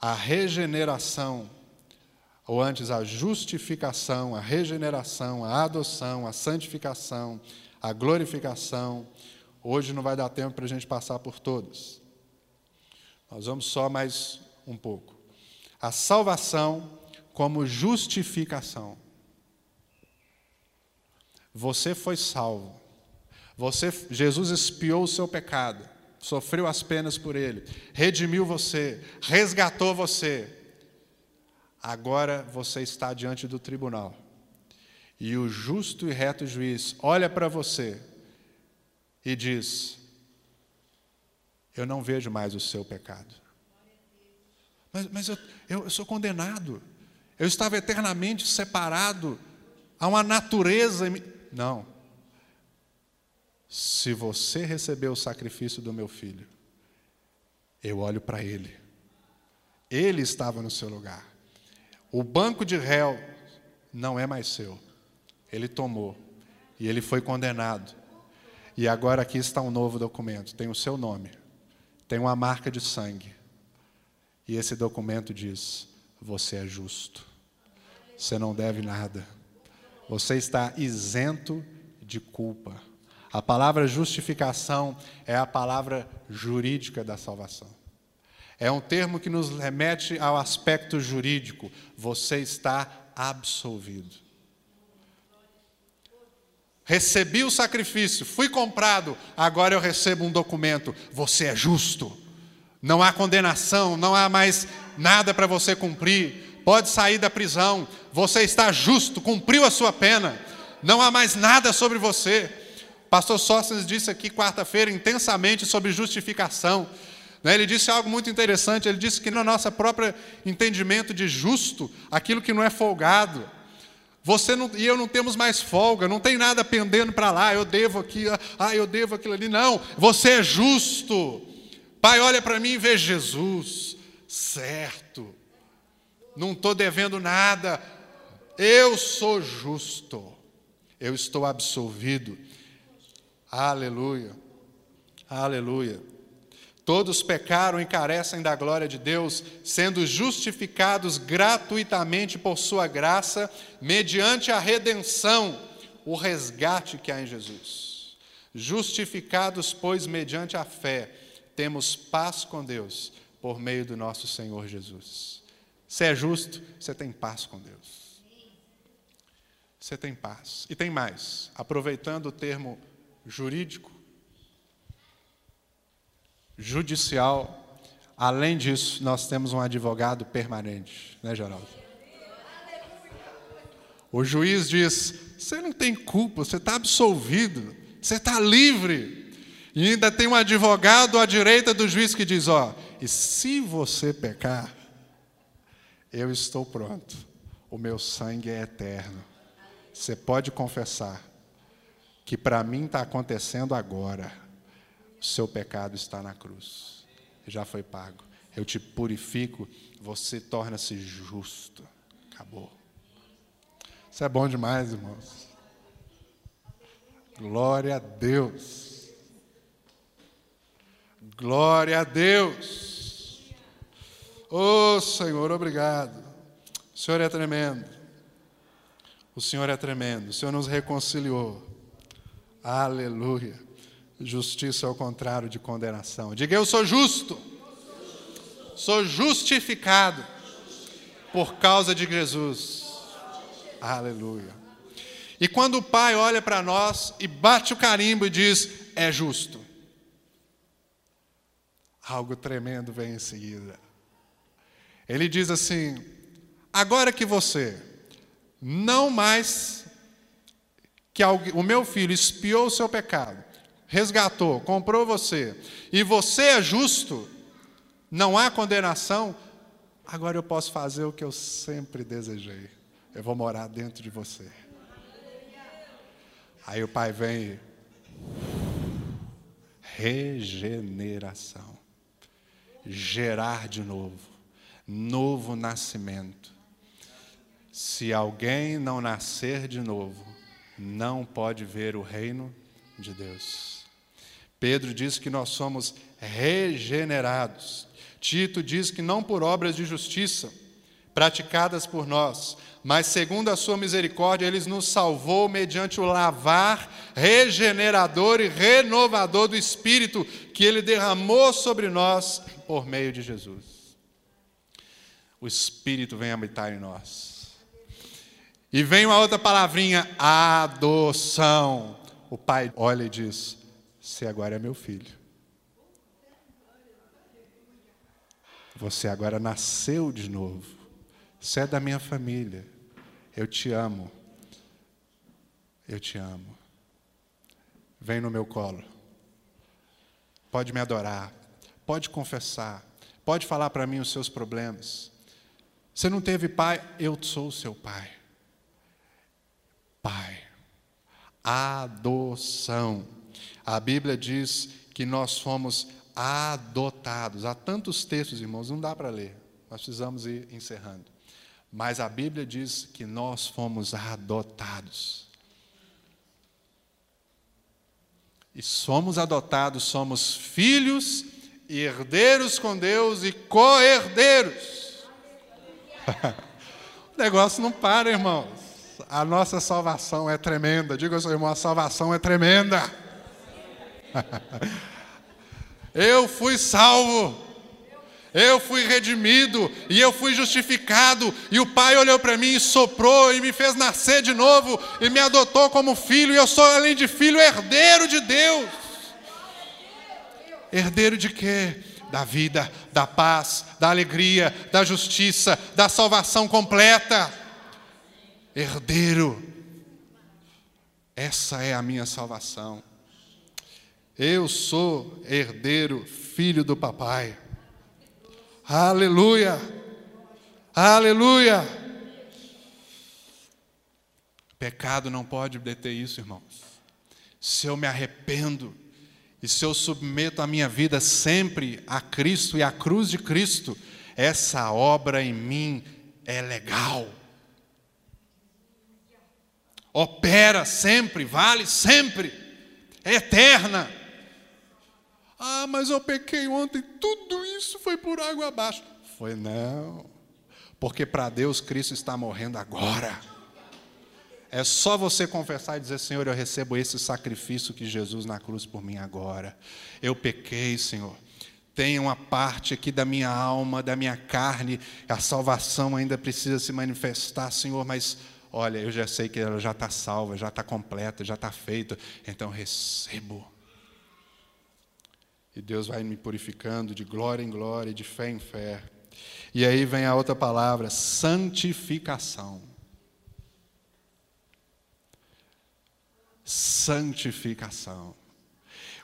a regeneração, ou antes a justificação, a regeneração, a adoção, a santificação, a glorificação. Hoje não vai dar tempo para a gente passar por todos. Nós vamos só mais um pouco. A salvação como justificação. Você foi salvo. Você, Jesus expiou o seu pecado, sofreu as penas por ele, redimiu você, resgatou você. Agora você está diante do tribunal. E o justo e reto juiz olha para você e diz: Eu não vejo mais o seu pecado. Mas, mas eu, eu, eu sou condenado. Eu estava eternamente separado a uma natureza. Não. Se você recebeu o sacrifício do meu filho, eu olho para ele. Ele estava no seu lugar. O banco de réu não é mais seu. Ele tomou. E ele foi condenado. E agora aqui está um novo documento. Tem o seu nome. Tem uma marca de sangue. E esse documento diz: Você é justo. Você não deve nada. Você está isento de culpa. A palavra justificação é a palavra jurídica da salvação. É um termo que nos remete ao aspecto jurídico. Você está absolvido. Recebi o sacrifício, fui comprado, agora eu recebo um documento. Você é justo. Não há condenação, não há mais nada para você cumprir. Pode sair da prisão. Você está justo, cumpriu a sua pena. Não há mais nada sobre você. Pastor Sóstenes disse aqui quarta-feira intensamente sobre justificação. Né? Ele disse algo muito interessante. Ele disse que no nosso próprio entendimento de justo, aquilo que não é folgado, você não, e eu não temos mais folga, não tem nada pendendo para lá, eu devo aqui, ah, eu devo aquilo ali. Não, você é justo. Pai, olha para mim e vê Jesus. Certo. Não estou devendo nada. Eu sou justo. Eu estou absolvido. Aleluia. Aleluia. Todos pecaram e carecem da glória de Deus, sendo justificados gratuitamente por Sua graça, mediante a redenção, o resgate que há em Jesus. Justificados, pois, mediante a fé, temos paz com Deus por meio do nosso Senhor Jesus. Se é justo, você tem paz com Deus. Você tem paz. E tem mais, aproveitando o termo jurídico, judicial. Além disso, nós temos um advogado permanente, né, Geraldo? O juiz diz: você não tem culpa, você está absolvido, você está livre. E ainda tem um advogado à direita do juiz que diz: ó, e se você pecar, eu estou pronto, o meu sangue é eterno. Você pode confessar, que para mim está acontecendo agora. O seu pecado está na cruz, já foi pago. Eu te purifico, você torna-se justo. Acabou. Isso é bom demais, irmãos. Glória a Deus. Glória a Deus. Oh, Senhor, obrigado. O Senhor é tremendo. O Senhor é tremendo. O Senhor nos reconciliou. Aleluia. Justiça é o contrário de condenação. Diga eu sou justo. Sou justificado por causa de Jesus. Aleluia. E quando o Pai olha para nós e bate o carimbo e diz: é justo. Algo tremendo vem em seguida. Ele diz assim: agora que você não mais que o meu filho espiou o seu pecado, resgatou, comprou você, e você é justo, não há condenação, agora eu posso fazer o que eu sempre desejei. Eu vou morar dentro de você. Aí o pai vem regeneração. Gerar de novo, novo nascimento. Se alguém não nascer de novo, não pode ver o reino de Deus. Pedro diz que nós somos regenerados, Tito diz que não por obras de justiça praticadas por nós, mas segundo a sua misericórdia, ele nos salvou mediante o lavar regenerador e renovador do Espírito que ele derramou sobre nós por meio de Jesus. O Espírito vem habitar em nós. E vem uma outra palavrinha, adoção. O pai olha e diz: Você agora é meu filho. Você agora nasceu de novo. Você é da minha família. Eu te amo. Eu te amo. Vem no meu colo. Pode me adorar. Pode confessar. Pode falar para mim os seus problemas. Você não teve pai? Eu sou o seu pai. Adoção. A Bíblia diz que nós fomos adotados. Há tantos textos, irmãos, não dá para ler. Nós precisamos ir encerrando. Mas a Bíblia diz que nós fomos adotados. E somos adotados, somos filhos, herdeiros com Deus e co-herdeiros. o negócio não para, irmãos. A nossa salvação é tremenda. Diga ao seu irmão: a salvação é tremenda. Eu fui salvo. Eu fui redimido e eu fui justificado, e o Pai olhou para mim e soprou e me fez nascer de novo e me adotou como filho, e eu sou, além de filho, herdeiro de Deus. Herdeiro de quê? Da vida, da paz, da alegria, da justiça, da salvação completa. Herdeiro. Essa é a minha salvação. Eu sou herdeiro, filho do papai. Aleluia! Aleluia! Pecado não pode deter isso, irmãos. Se eu me arrependo e se eu submeto a minha vida sempre a Cristo e à cruz de Cristo, essa obra em mim é legal. Opera sempre, vale sempre, é eterna. Ah, mas eu pequei ontem, tudo isso foi por água abaixo. Foi não. Porque para Deus Cristo está morrendo agora. É só você confessar e dizer: Senhor, eu recebo esse sacrifício que Jesus na cruz por mim agora. Eu pequei, Senhor. Tem uma parte aqui da minha alma, da minha carne, a salvação ainda precisa se manifestar, Senhor, mas olha, eu já sei que ela já está salva, já está completa, já está feita, então recebo e Deus vai me purificando de glória em glória, de fé em fé. E aí vem a outra palavra, santificação. Santificação.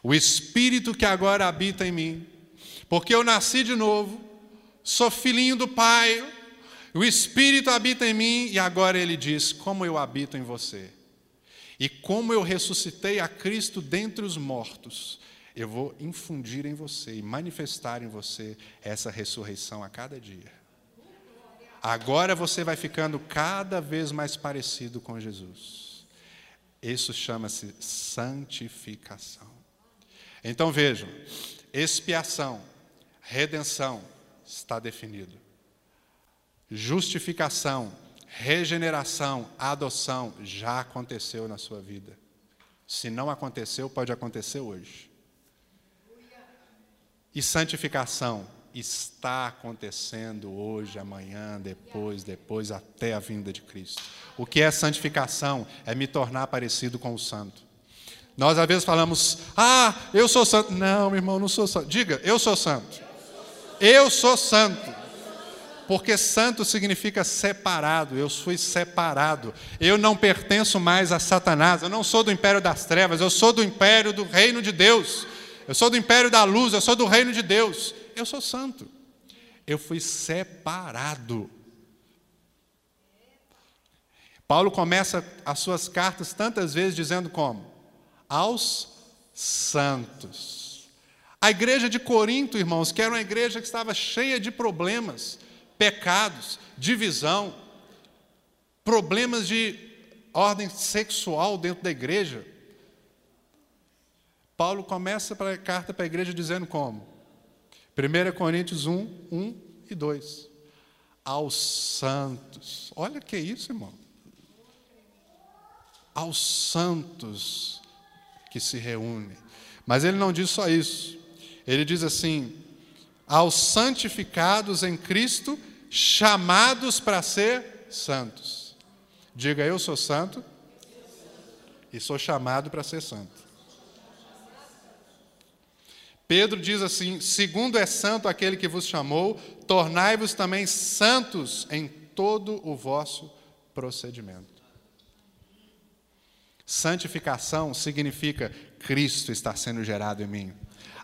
O Espírito que agora habita em mim, porque eu nasci de novo, sou filhinho do Pai, o Espírito habita em mim e agora ele diz: Como eu habito em você, e como eu ressuscitei a Cristo dentre os mortos, eu vou infundir em você e manifestar em você essa ressurreição a cada dia. Agora você vai ficando cada vez mais parecido com Jesus. Isso chama-se santificação. Então vejam: expiação, redenção está definido. Justificação, regeneração, adoção já aconteceu na sua vida. Se não aconteceu, pode acontecer hoje. E santificação está acontecendo hoje, amanhã, depois, depois, até a vinda de Cristo. O que é santificação? É me tornar parecido com o santo. Nós às vezes falamos, ah, eu sou santo. Não, meu irmão, não sou santo. Diga, eu sou santo. Eu sou santo. Porque santo significa separado, eu fui separado. Eu não pertenço mais a Satanás, eu não sou do império das trevas, eu sou do império do reino de Deus eu sou do império da luz, eu sou do reino de Deus. Eu sou santo. Eu fui separado. Paulo começa as suas cartas tantas vezes dizendo como? Aos santos. A igreja de Corinto, irmãos, que era uma igreja que estava cheia de problemas, pecados, divisão, problemas de ordem sexual dentro da igreja. Paulo começa a carta para a igreja dizendo como? 1 Coríntios 1, 1 e 2. Aos santos. Olha que isso, irmão. Aos santos que se reúnem. Mas ele não diz só isso. Ele diz assim: aos santificados em Cristo, chamados para ser santos. Diga, eu sou santo e sou chamado para ser santo. Pedro diz assim: segundo é santo aquele que vos chamou, tornai-vos também santos em todo o vosso procedimento. Santificação significa Cristo está sendo gerado em mim.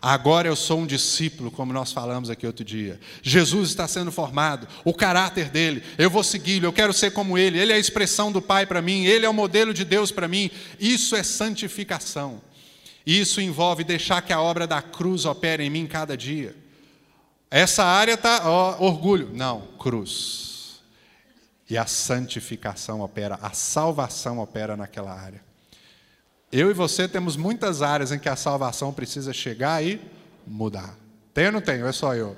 Agora eu sou um discípulo, como nós falamos aqui outro dia. Jesus está sendo formado, o caráter dele, eu vou segui-lo, eu quero ser como ele. Ele é a expressão do Pai para mim, ele é o modelo de Deus para mim. Isso é santificação. Isso envolve deixar que a obra da cruz opere em mim cada dia. Essa área está, orgulho. Não, cruz. E a santificação opera, a salvação opera naquela área. Eu e você temos muitas áreas em que a salvação precisa chegar e mudar. Tem ou não tem? Ou é só eu?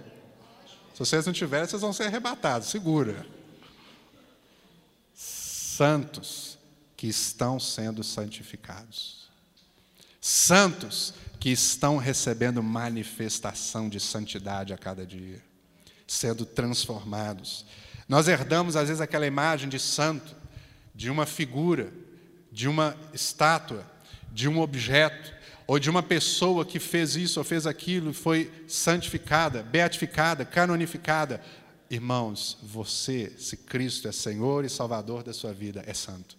Se vocês não tiverem, vocês vão ser arrebatados, segura. Santos que estão sendo santificados santos que estão recebendo manifestação de santidade a cada dia, sendo transformados. Nós herdamos, às vezes, aquela imagem de santo, de uma figura, de uma estátua, de um objeto, ou de uma pessoa que fez isso ou fez aquilo e foi santificada, beatificada, canonificada. Irmãos, você, se Cristo é Senhor e Salvador da sua vida, é santo.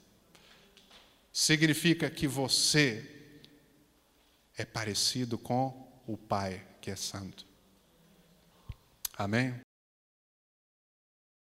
Significa que você é parecido com o Pai que é santo. Amém?